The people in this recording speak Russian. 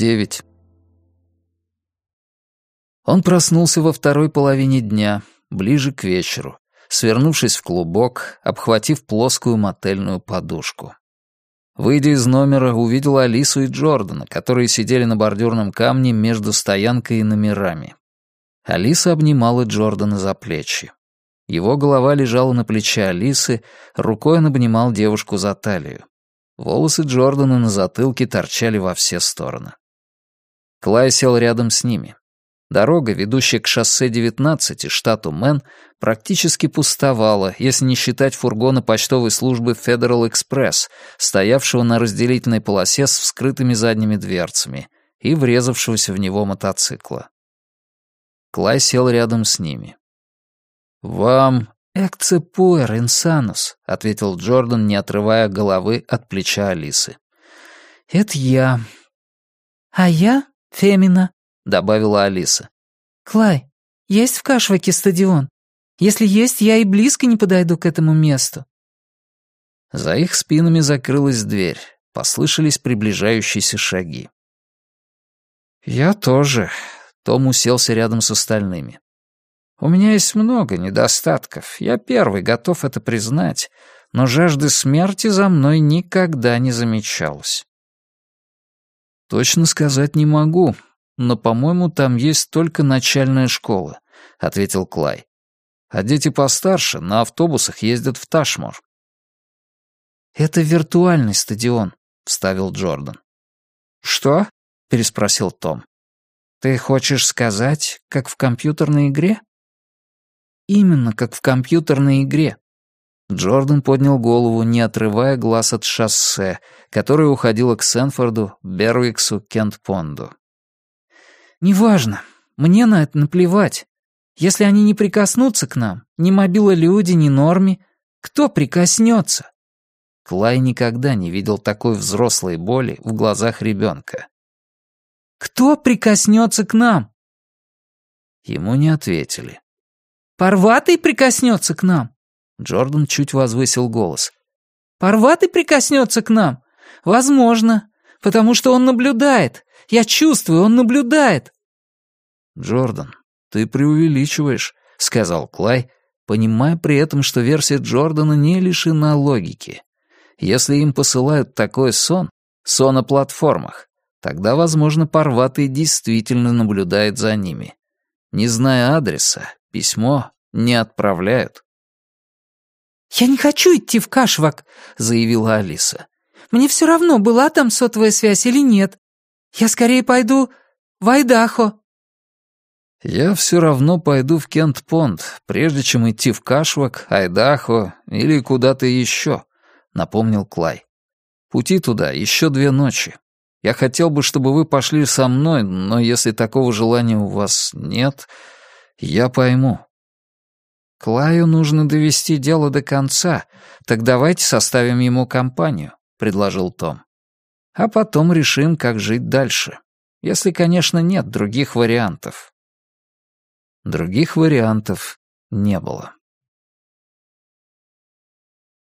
девять. Он проснулся во второй половине дня, ближе к вечеру, свернувшись в клубок, обхватив плоскую мотельную подушку. Выйдя из номера, увидел Алису и Джордана, которые сидели на бордюрном камне между стоянкой и номерами. Алиса обнимала Джордана за плечи. Его голова лежала на плече Алисы, рукой он обнимал девушку за талию. Волосы Джордана на затылке торчали во все стороны. Клай сел рядом с ними. Дорога, ведущая к шоссе 19 и штату Мэн, практически пустовала, если не считать фургона почтовой службы Federal Express, стоявшего на разделительной полосе с вскрытыми задними дверцами, и врезавшегося в него мотоцикла. Клай сел рядом с ними. «Вам «Экце пуэр инсанус», — ответил Джордан, не отрывая головы от плеча Алисы. «Это я». «А я Фемина», — добавила Алиса. «Клай, есть в Кашваке стадион? Если есть, я и близко не подойду к этому месту». За их спинами закрылась дверь. Послышались приближающиеся шаги. «Я тоже», — Том уселся рядом с остальными. У меня есть много недостатков, я первый готов это признать, но жажды смерти за мной никогда не замечалось. Точно сказать не могу, но, по-моему, там есть только начальная школа, ответил Клай. А дети постарше на автобусах ездят в Ташмор. Это виртуальный стадион, вставил Джордан. Что? переспросил Том. Ты хочешь сказать, как в компьютерной игре? Именно как в компьютерной игре. Джордан поднял голову, не отрывая глаз от шоссе, которое уходило к Сенфорду, Бервиксу, Кент-Понду. «Неважно. Мне на это наплевать. Если они не прикоснутся к нам, ни мобила люди, ни норми, кто прикоснется?» Клай никогда не видел такой взрослой боли в глазах ребенка. «Кто прикоснется к нам?» Ему не ответили. Парватый прикоснется к нам?» Джордан чуть возвысил голос. «Парватый прикоснется к нам? Возможно, потому что он наблюдает. Я чувствую, он наблюдает». «Джордан, ты преувеличиваешь», — сказал Клай, понимая при этом, что версия Джордана не лишена логики. Если им посылают такой сон, сон о платформах, тогда, возможно, Парватый действительно наблюдает за ними. Не зная адреса, Письмо не отправляют. «Я не хочу идти в Кашвак», — заявила Алиса. «Мне все равно, была там сотовая связь или нет. Я скорее пойду в Айдахо». «Я все равно пойду в Кент-Понт, прежде чем идти в Кашвак, Айдахо или куда-то еще», — напомнил Клай. «Пути туда еще две ночи. Я хотел бы, чтобы вы пошли со мной, но если такого желания у вас нет, я пойму. Клаю нужно довести дело до конца, так давайте составим ему компанию, предложил Том. А потом решим, как жить дальше. Если, конечно, нет других вариантов. Других вариантов не было.